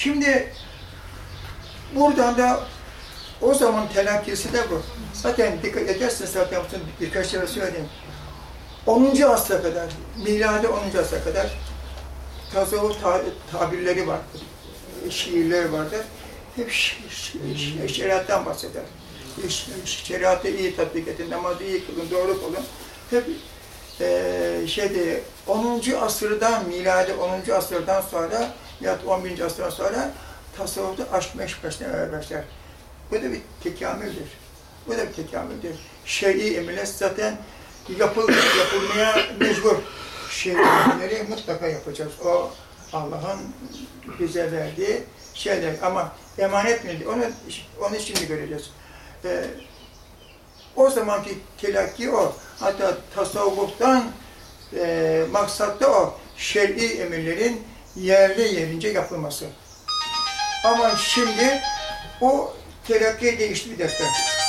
Şimdi buradan da o zaman telakkisi de bu. Zaten dikkat ederseniz zaten bütün birkaç sefer söyledim. 10. asra kadar, miladi 10. asra kadar tasavvuf ta tabirleri vardır, şiirler vardır. Hep şeriattan bahseder. Şeriatı iyi tatbik edin, namazı iyi kılın, doğru kılın. Hep e, şeyde 10. asırdan, miladi 10. asırdan sonra ya 11. asırdan sonra tasavvufta aşk meşk başlamaya başlar. Bu da bir tekamüldür. Bu da bir tekamüldür. Şer'i emirler zaten yapıl, yapılmaya mecbur. Şer'i emirleri mutlaka yapacağız. O Allah'ın bize verdiği şeyler. Ama emanet mi? Onu, onu şimdi göreceğiz. Ee, o zamanki telakki o. Hatta tasavvuftan e, maksat da o. Şer'i emirlerin yerli yerince yapılması. Ama şimdi o telakki değişti bir defter.